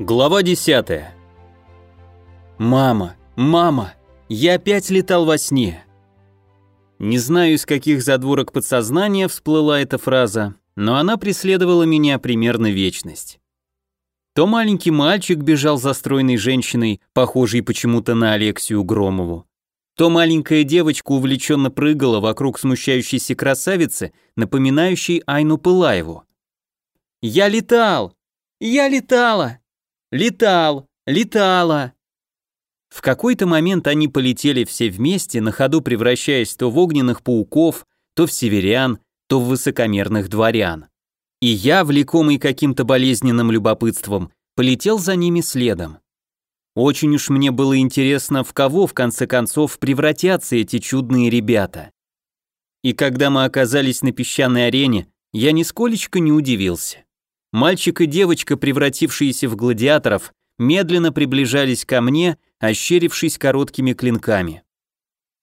Глава 10. Мама, мама, я опять летал во сне. Не знаю, из каких задворок подсознания всплыла эта фраза, но она преследовала меня примерно вечность. То маленький мальчик бежал за стройной женщиной, похожей почему-то на Алексию Громову, то маленькая девочка увлеченно прыгала вокруг смущающейся красавицы, напоминающей Айну Пылаеву. «Я летал! Я летала!» Летал, летала. В какой-то момент они полетели все вместе, на ходу превращаясь то в огненных пауков, то в северян, то в высокомерных дворян. И я, влекомый каким-то болезненным любопытством, полетел за ними следом. Очень уж мне было интересно, в кого в конце концов превратятся эти чудные ребята. И когда мы оказались на песчаной арене, я нисколечко не удивился. Мальчик и девочка, превратившиеся в гладиаторов, медленно приближались ко мне, ощерившись короткими клинками.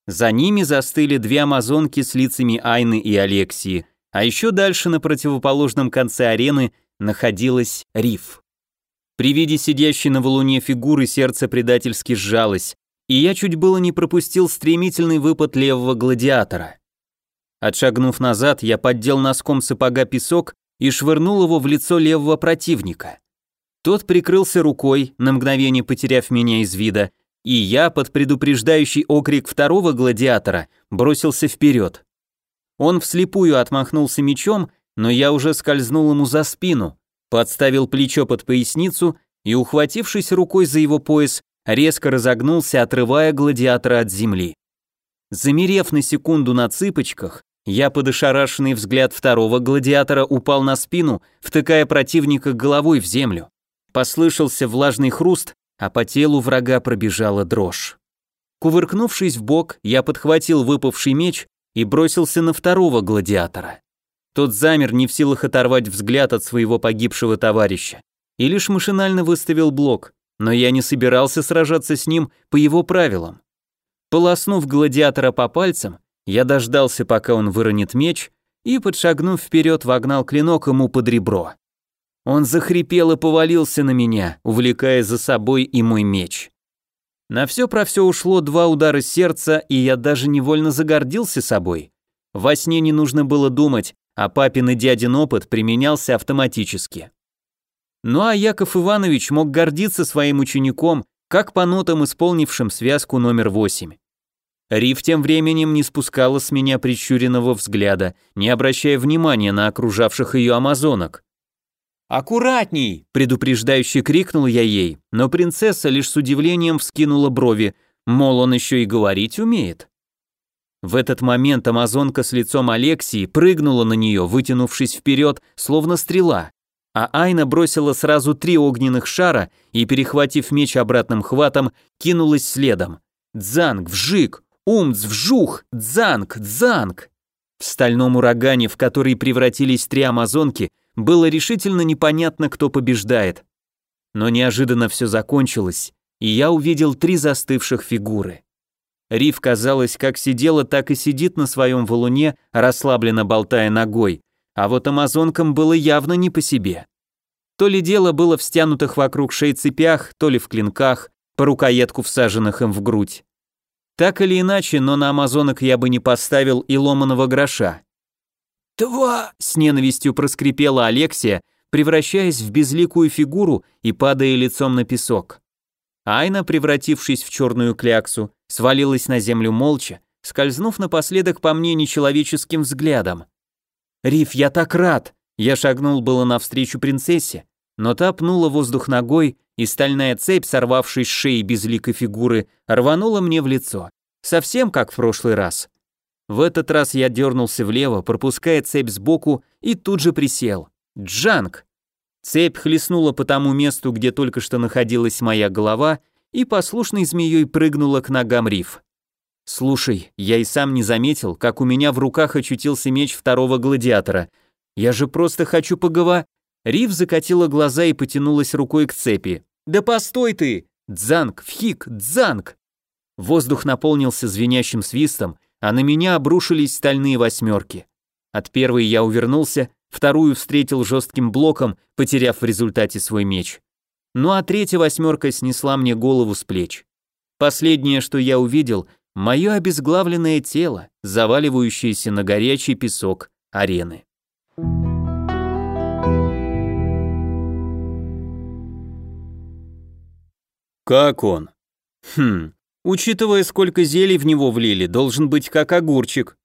За ними застыли две амазонки с лицами Айны и Алексии, а еще дальше на противоположном конце арены находилась Риф. При виде сидящей на валуне фигуры сердце предательски сжалось, и я чуть было не пропустил стремительный выпад левого гладиатора. Отшагнув назад, я поддел носком сапога песок и швырнул его в лицо левого противника. Тот прикрылся рукой, на мгновение потеряв меня из вида, и я, под предупреждающий окрик второго гладиатора, бросился вперед. Он вслепую отмахнулся мечом, но я уже скользнул ему за спину, подставил плечо под поясницу и, ухватившись рукой за его пояс, резко разогнулся, отрывая гладиатора от земли. Замерев на секунду на цыпочках, я под ошарашенный взгляд второго гладиатора упал на спину, втыкая противника головой в землю. Послышался влажный хруст, а по телу врага пробежала дрожь. Кувыркнувшись в бок, я подхватил выпавший меч и бросился на второго гладиатора. Тот замер, не в силах оторвать взгляд от своего погибшего товарища, и лишь машинально выставил блок, но я не собирался сражаться с ним по его правилам. Полоснув гладиатора по пальцам, я дождался, пока он выронит меч, и, подшагнув вперед, вогнал клинок ему под ребро. Он захрипел и повалился на меня, увлекая за собой и мой меч. На все про все ушло два удара сердца, и я даже невольно загордился собой. Во сне не нужно было думать, а папин и дядин опыт применялся автоматически. Ну а Яков Иванович мог гордиться своим учеником, как по нотам исполнившим связку номер восемь. Риф тем временем не спускала с меня прищуренного взгляда, не обращая внимания на окружавших ее амазонок. «Аккуратней!» – предупреждающе крикнул я ей, но принцесса лишь с удивлением вскинула брови, мол, он еще и говорить умеет. В этот момент амазонка с лицом Алексии прыгнула на нее, вытянувшись вперед, словно стрела, а Айна бросила сразу три огненных шара и, перехватив меч обратным хватом, кинулась следом. Дзанг, вжик, Умц, вжух, дзанг, дзанг. В стальном урагане, в который превратились три амазонки, было решительно непонятно, кто побеждает. Но неожиданно все закончилось, и я увидел три застывших фигуры. Риф, казалось, как сидела, так и сидит на своем валуне, расслабленно болтая ногой, а вот амазонкам было явно не по себе. То ли дело было в стянутых вокруг шеи цепях, то ли в клинках, по рукоятку всаженных им в грудь. Так или иначе, но на амазонок я бы не поставил и ломаного гроша. «Два!» — с ненавистью проскрипела Алексия, превращаясь в безликую фигуру и падая лицом на песок. Айна, превратившись в черную кляксу, свалилась на землю молча, скользнув напоследок по мне нечеловеческим взглядом. «Риф, я так рад!» Я шагнул было навстречу принцессе, но та пнула воздух ногой, и стальная цепь, сорвавшись с шеи безликой фигуры, рванула мне в лицо. Совсем как в прошлый раз. В этот раз я дернулся влево, пропуская цепь сбоку, и тут же присел. Джанг! Цепь хлестнула по тому месту, где только что находилась моя голова, и послушной змеей прыгнула к ногам риф. Слушай, я и сам не заметил, как у меня в руках очутился меч второго гладиатора. Я же просто хочу поговор... Рив закатила глаза и потянулась рукой к цепи. «Да постой ты! Дзанг, вхик, дзанг!» Воздух наполнился звенящим свистом, а на меня обрушились стальные восьмерки. От первой я увернулся, вторую встретил жестким блоком, потеряв в результате свой меч. ну а третья восьмерка снесла мне голову с плеч. Последнее, что я увидел, мое обезглавленное тело, заваливающееся на горячий песок арены. Как он? Хм, учитывая, сколько зелий в него влили, должен быть как огурчик.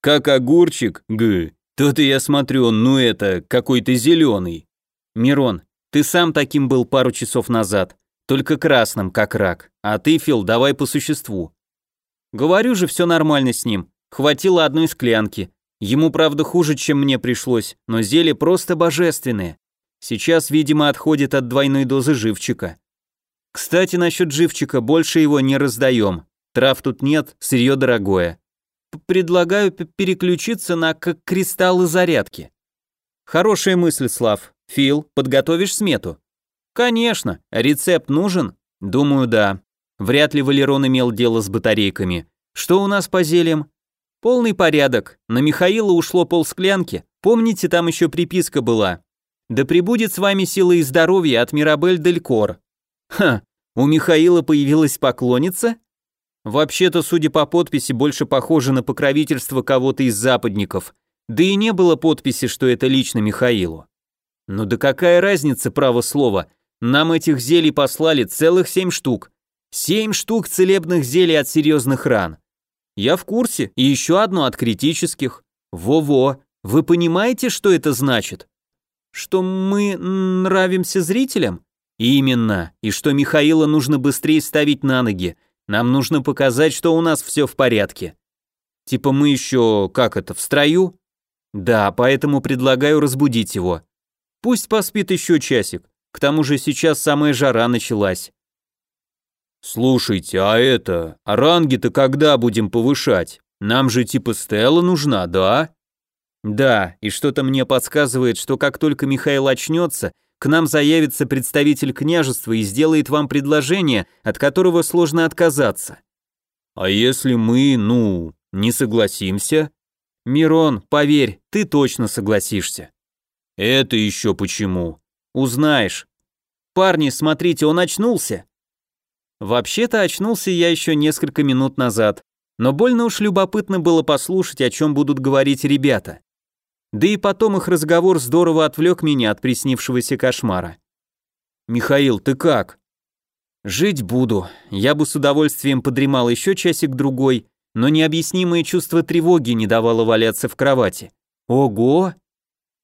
Как огурчик? Г. То-то я смотрю, он, ну это, какой-то зеленый. Мирон, ты сам таким был пару часов назад, только красным, как рак. А ты, Фил, давай по существу. Говорю же, все нормально с ним. Хватило одной склянки. Ему, правда, хуже, чем мне пришлось, но зелье просто божественное. Сейчас, видимо, отходит от двойной дозы живчика. Кстати, насчет живчика, больше его не раздаем. Трав тут нет, сырье дорогое. Предлагаю переключиться на кристаллы зарядки. Хорошая мысль, Слав. Фил, подготовишь смету? Конечно. Рецепт нужен? Думаю, да. Вряд ли Валерон имел дело с батарейками. Что у нас по зельям? Полный порядок. На Михаила ушло полсклянки. Помните, там еще приписка была. Да пребудет с вами сила и здоровье от Мирабель Дель Кор. Ха, у Михаила появилась поклонница? Вообще-то, судя по подписи, больше похоже на покровительство кого-то из западников. Да и не было подписи, что это лично Михаилу. Ну да какая разница, право слова. Нам этих зелий послали целых семь штук. Семь штук целебных зелий от серьезных ран. Я в курсе, и еще одно от критических. Во-во, вы понимаете, что это значит? Что мы нравимся зрителям? Именно, и что Михаила нужно быстрее ставить на ноги, нам нужно показать, что у нас все в порядке. Типа мы еще, как это, в строю? Да, поэтому предлагаю разбудить его. Пусть поспит еще часик. К тому же сейчас самая жара началась. Слушайте, а это, а ранги-то когда будем повышать? Нам же типа Стелла нужна, да? Да, и что-то мне подсказывает, что как только Михаил очнется, к нам заявится представитель княжества и сделает вам предложение, от которого сложно отказаться. А если мы, ну, не согласимся? Мирон, поверь, ты точно согласишься. Это еще почему? Узнаешь. Парни, смотрите, он очнулся. Вообще-то очнулся я еще несколько минут назад, но больно уж любопытно было послушать, о чем будут говорить ребята. Да и потом их разговор здорово отвлек меня от приснившегося кошмара. «Михаил, ты как?» «Жить буду. Я бы с удовольствием подремал еще часик-другой, но необъяснимое чувство тревоги не давало валяться в кровати. Ого!»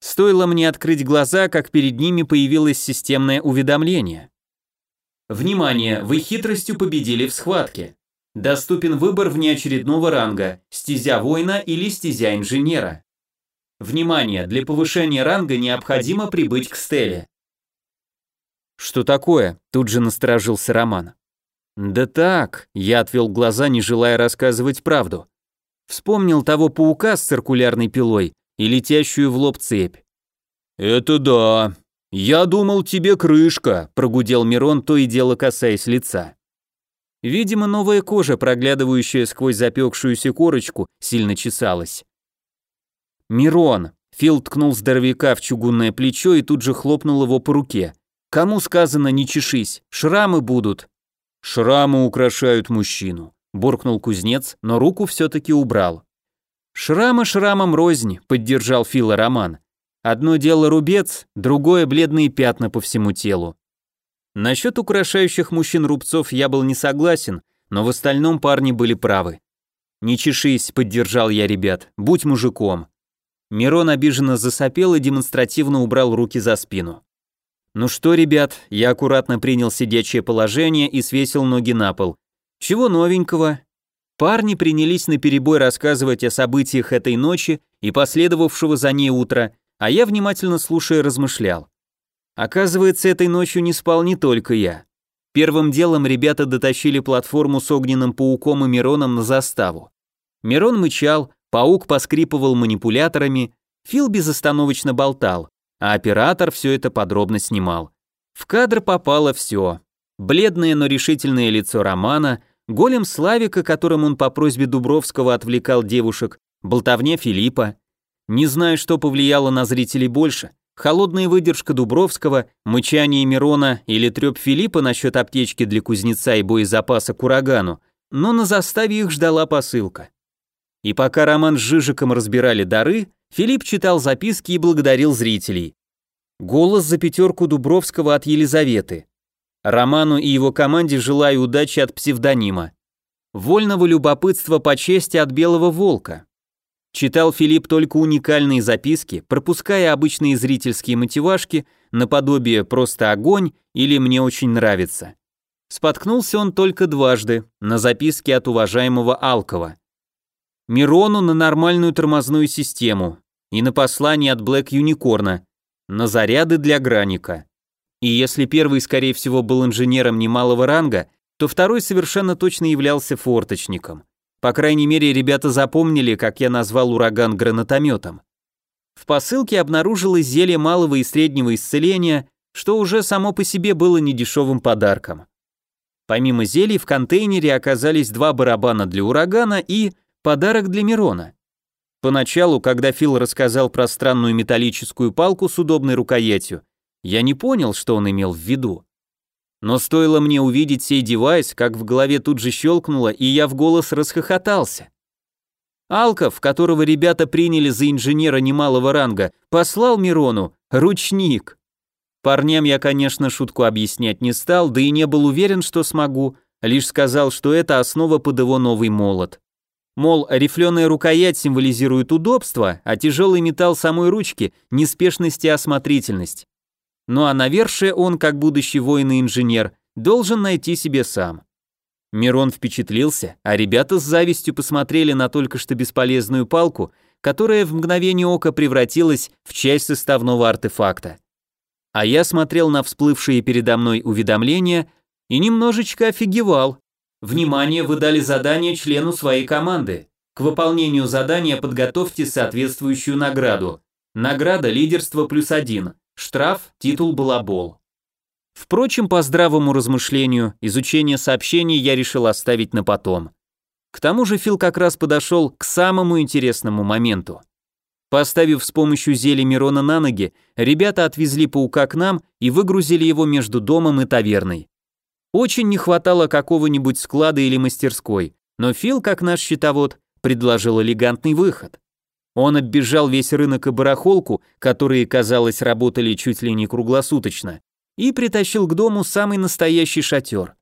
Стоило мне открыть глаза, как перед ними появилось системное уведомление. Внимание, вы хитростью победили в схватке. Доступен выбор внеочередного ранга, стезя воина или стезя инженера. Внимание, для повышения ранга необходимо прибыть к стеле. Что такое? Тут же насторожился Роман. Да так, я отвел глаза, не желая рассказывать правду. Вспомнил того паука с циркулярной пилой и летящую в лоб цепь. Это да. Я думал, тебе крышка, прогудел Мирон, то и дело касаясь лица. Видимо, новая кожа, проглядывающая сквозь запекшуюся корочку, сильно чесалась. «Мирон!» Фил ткнул здоровяка в чугунное плечо и тут же хлопнул его по руке. «Кому сказано не чешись, шрамы будут». «Шрамы украшают мужчину», – буркнул кузнец, но руку все-таки убрал. «Шрамы шрамом рознь», – поддержал Фила Роман. «Одно дело рубец, другое – бледные пятна по всему телу». Насчет украшающих мужчин рубцов я был не согласен, но в остальном парни были правы. «Не чешись», – поддержал я ребят, – «будь мужиком». Мирон обиженно засопел и демонстративно убрал руки за спину. «Ну что, ребят, я аккуратно принял сидячее положение и свесил ноги на пол. Чего новенького?» Парни принялись наперебой рассказывать о событиях этой ночи и последовавшего за ней утра, а я внимательно слушая размышлял. Оказывается, этой ночью не спал не только я. Первым делом ребята дотащили платформу с огненным пауком и Мироном на заставу. Мирон мычал, Паук поскрипывал манипуляторами, Фил безостановочно болтал, а оператор все это подробно снимал. В кадр попало все. Бледное, но решительное лицо Романа, голем Славика, которым он по просьбе Дубровского отвлекал девушек, болтовня Филиппа. Не знаю, что повлияло на зрителей больше, холодная выдержка Дубровского, мычание Мирона или трёп Филиппа насчет аптечки для кузнеца и боезапаса к урагану, но на заставе их ждала посылка. И пока Роман с Жижиком разбирали дары, Филипп читал записки и благодарил зрителей. Голос за пятерку Дубровского от Елизаветы. Роману и его команде желаю удачи от псевдонима. Вольного любопытства по чести от Белого Волка. Читал Филипп только уникальные записки, пропуская обычные зрительские мотивашки наподобие «просто огонь» или «мне очень нравится». Споткнулся он только дважды, на записке от уважаемого Алкова. Мирону на нормальную тормозную систему и на послание от Блэк Юникорна, на заряды для граника. И если первый, скорее всего, был инженером немалого ранга, то второй совершенно точно являлся форточником. По крайней мере, ребята запомнили, как я назвал ураган гранатометом. В посылке обнаружилось зелье малого и среднего исцеления, что уже само по себе было недешевым подарком. Помимо зелий в контейнере оказались два барабана для урагана и подарок для Мирона. Поначалу, когда Фил рассказал про странную металлическую палку с удобной рукоятью, я не понял, что он имел в виду. Но стоило мне увидеть сей девайс, как в голове тут же щелкнуло, и я в голос расхохотался. Алков, которого ребята приняли за инженера немалого ранга, послал Мирону ручник. Парням я, конечно, шутку объяснять не стал, да и не был уверен, что смогу, лишь сказал, что это основа под его новый молот. Мол, рифленая рукоять символизирует удобство, а тяжелый металл самой ручки – неспешность и осмотрительность. Ну а навершие он, как будущий воин и инженер, должен найти себе сам. Мирон впечатлился, а ребята с завистью посмотрели на только что бесполезную палку, которая в мгновение ока превратилась в часть составного артефакта. А я смотрел на всплывшие передо мной уведомления и немножечко офигевал. Внимание, вы дали задание члену своей команды. К выполнению задания подготовьте соответствующую награду. Награда лидерство плюс один. Штраф, титул балабол. Впрочем, по здравому размышлению, изучение сообщений я решил оставить на потом. К тому же Фил как раз подошел к самому интересному моменту. Поставив с помощью зелья Мирона на ноги, ребята отвезли паука к нам и выгрузили его между домом и таверной. Очень не хватало какого-нибудь склада или мастерской, но Фил, как наш счетовод, предложил элегантный выход. Он оббежал весь рынок и барахолку, которые, казалось, работали чуть ли не круглосуточно, и притащил к дому самый настоящий шатер.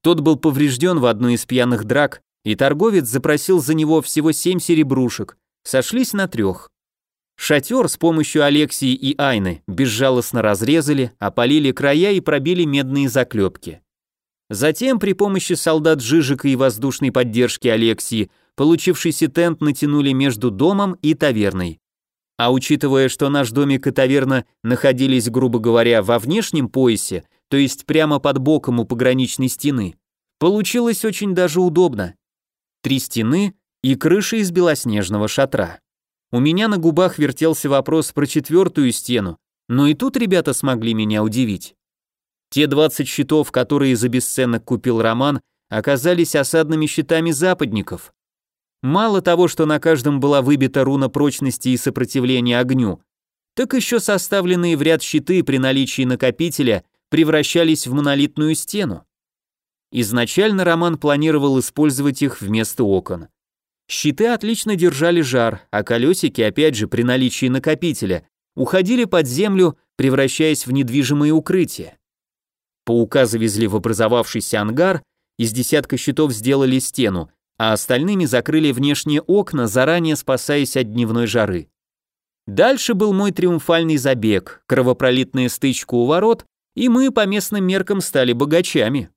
Тот был поврежден в одной из пьяных драк, и торговец запросил за него всего семь серебрушек, сошлись на трех. Шатер с помощью Алексии и Айны безжалостно разрезали, опалили края и пробили медные заклепки. Затем при помощи солдат Жижика и воздушной поддержки Алексии Получившийся тент натянули между домом и таверной. А учитывая, что наш домик и таверна находились, грубо говоря, во внешнем поясе, то есть прямо под боком у пограничной стены, получилось очень даже удобно. Три стены и крыша из белоснежного шатра. У меня на губах вертелся вопрос про четвертую стену, но и тут ребята смогли меня удивить. Те 20 щитов, которые за бесценок купил Роман, оказались осадными щитами западников. Мало того, что на каждом была выбита руна прочности и сопротивления огню, так еще составленные в ряд щиты при наличии накопителя превращались в монолитную стену. Изначально Роман планировал использовать их вместо окон. Щиты отлично держали жар, а колесики, опять же, при наличии накопителя, уходили под землю, превращаясь в недвижимые укрытия. Паука завезли в образовавшийся ангар, из десятка щитов сделали стену, а остальными закрыли внешние окна, заранее спасаясь от дневной жары. Дальше был мой триумфальный забег, кровопролитная стычка у ворот, и мы по местным меркам стали богачами.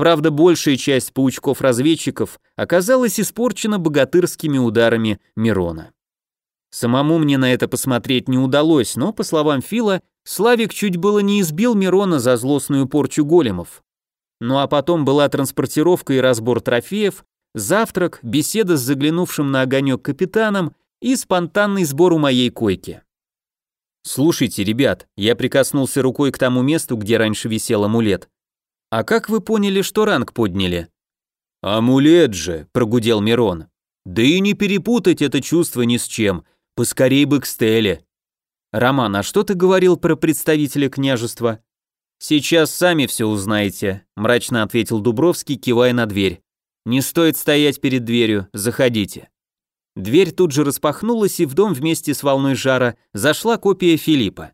Правда, большая часть паучков-разведчиков оказалась испорчена богатырскими ударами Мирона. Самому мне на это посмотреть не удалось, но, по словам Фила, Славик чуть было не избил Мирона за злостную порчу големов. Ну а потом была транспортировка и разбор трофеев, завтрак, беседа с заглянувшим на огонек капитаном и спонтанный сбор у моей койки. «Слушайте, ребят», я прикоснулся рукой к тому месту, где раньше висел амулет. «А как вы поняли, что ранг подняли?» «Амулет же», — прогудел Мирон. «Да и не перепутать это чувство ни с чем, поскорей бы к Стелле». Роман, а что ты говорил про представителя княжества? Сейчас сами все узнаете, мрачно ответил Дубровский, кивая на дверь. Не стоит стоять перед дверью, заходите. Дверь тут же распахнулась, и в дом вместе с волной жара зашла копия Филиппа.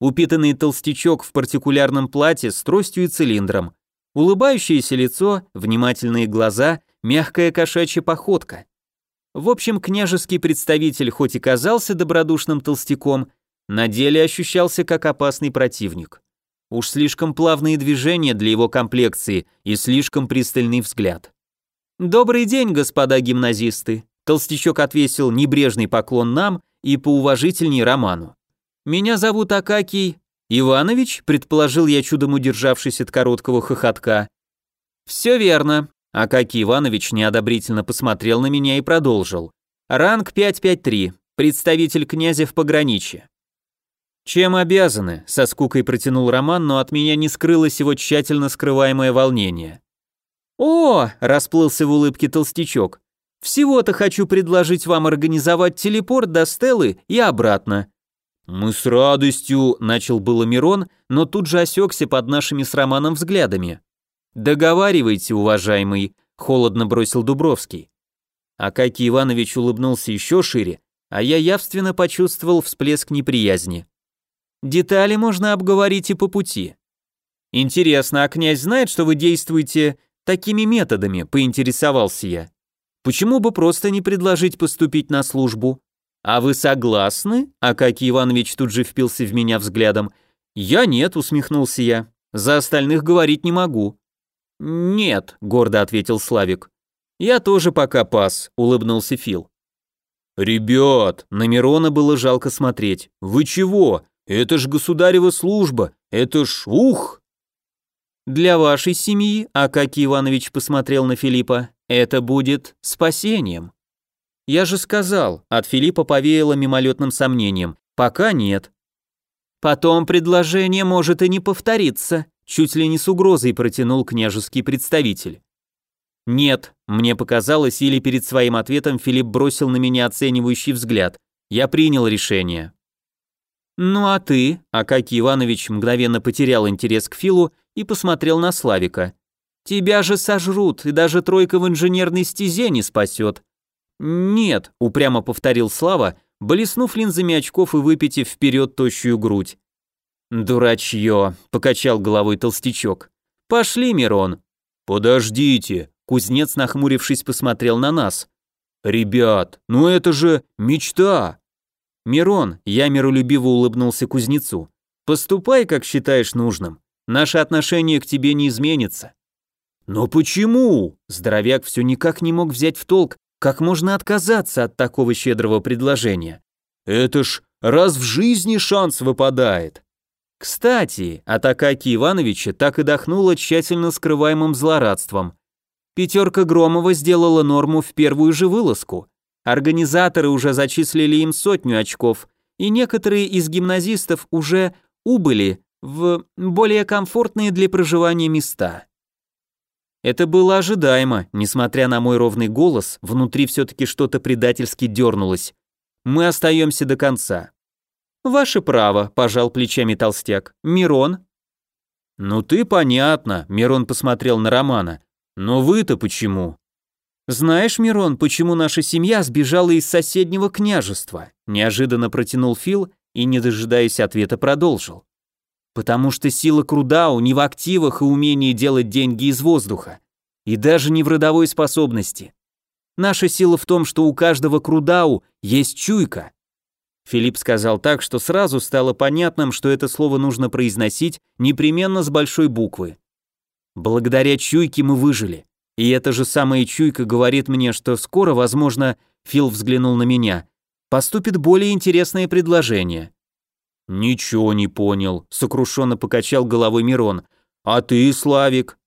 Упитанный толстячок в партикулярном платье с тростью и цилиндром. Улыбающееся лицо, внимательные глаза, мягкая кошачья походка. В общем, княжеский представитель хоть и казался добродушным толстяком, на деле ощущался как опасный противник. Уж слишком плавные движения для его комплекции и слишком пристальный взгляд. «Добрый день, господа гимназисты!» Толстячок отвесил небрежный поклон нам и поуважительней Роману. «Меня зовут Акакий Иванович», предположил я, чудом удержавшись от короткого хохотка. «Все верно», Акакий Иванович неодобрительно посмотрел на меня и продолжил. «Ранг 553, представитель князя в пограничье». «Чем обязаны?» – со скукой протянул Роман, но от меня не скрылось его тщательно скрываемое волнение. «О!» – расплылся в улыбке толстячок. Всего-то хочу предложить вам организовать телепорт до Стеллы и обратно». «Мы с радостью», — начал было Мирон, но тут же осекся под нашими с Романом взглядами. «Договаривайте, уважаемый», — холодно бросил Дубровский. Акакий Иванович улыбнулся еще шире, а я явственно почувствовал всплеск неприязни. «Детали можно обговорить и по пути». «Интересно, а князь знает, что вы действуете такими методами?» — поинтересовался я. Почему бы просто не предложить поступить на службу? А вы согласны? Акакий Иванович тут же впился в меня взглядом. Я нет, усмехнулся я. За остальных говорить не могу. Нет, гордо ответил Славик. Я тоже пока пас, улыбнулся Фил. Ребят, на Мирона было жалко смотреть. Вы чего? Это ж государева служба. Это ж ух! Для вашей семьи, Акакий Иванович посмотрел на Филиппа, это будет спасением. Я же сказал, от Филиппа повеяло мимолетным сомнением. Пока нет. Потом предложение может и не повториться, чуть ли не с угрозой протянул княжеский представитель. Нет, мне показалось, или перед своим ответом Филипп бросил на меня оценивающий взгляд. Я принял решение. Ну а ты, Акакий Иванович мгновенно потерял интерес к Филу и посмотрел на Славика. Тебя же сожрут, и даже тройка в инженерной стезе не спасет. Нет, упрямо повторил Слава, блеснув линзами очков и выпитив вперед тощую грудь. Дурачье, покачал головой толстячок. Пошли, Мирон. Подождите, кузнец, нахмурившись, посмотрел на нас. Ребят, ну это же мечта. Мирон, я миролюбиво улыбнулся кузнецу. Поступай, как считаешь нужным. Наше отношение к тебе не изменится. «Но почему?» Здоровяк все никак не мог взять в толк, как можно отказаться от такого щедрого предложения. «Это ж раз в жизни шанс выпадает». Кстати, от Акаки Ивановича так и дохнуло тщательно скрываемым злорадством. Пятерка Громова сделала норму в первую же вылазку. Организаторы уже зачислили им сотню очков, и некоторые из гимназистов уже убыли в более комфортные для проживания места. Это было ожидаемо, несмотря на мой ровный голос, внутри все-таки что-то предательски дернулось. Мы остаемся до конца. Ваше право, пожал плечами толстяк. Мирон? Ну ты понятно, Мирон посмотрел на Романа. Но вы-то почему? Знаешь, Мирон, почему наша семья сбежала из соседнего княжества? Неожиданно протянул Фил и, не дожидаясь ответа, продолжил. Потому что сила Крудау не в активах и умении делать деньги из воздуха, и даже не в родовой способности. Наша сила в том, что у каждого Крудау есть чуйка. Филипп сказал так, что сразу стало понятным, что это слово нужно произносить непременно с большой буквы. Благодаря чуйке мы выжили. И эта же самая чуйка говорит мне, что скоро, возможно, Фил взглянул на меня, поступит более интересное предложение. «Ничего не понял», — сокрушенно покачал головой Мирон. «А ты, Славик?»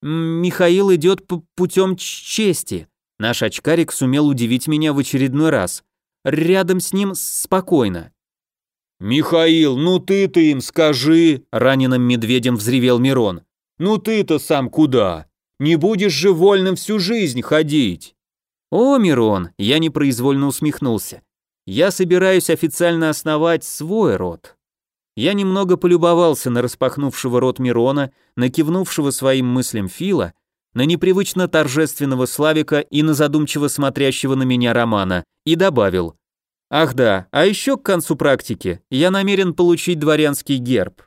«Михаил идет путем чести». Наш очкарик сумел удивить меня в очередной раз. Рядом с ним спокойно. «Михаил, ну ты-то им скажи!» — раненым медведем взревел Мирон. «Ну ты-то сам куда? Не будешь же вольным всю жизнь ходить!» «О, Мирон!» — я непроизвольно усмехнулся. Я собираюсь официально основать свой род. Я немного полюбовался на распахнувшего рот Мирона, на кивнувшего своим мыслям Фила, на непривычно торжественного Славика и на задумчиво смотрящего на меня Романа, и добавил, «Ах да, а еще к концу практики я намерен получить дворянский герб».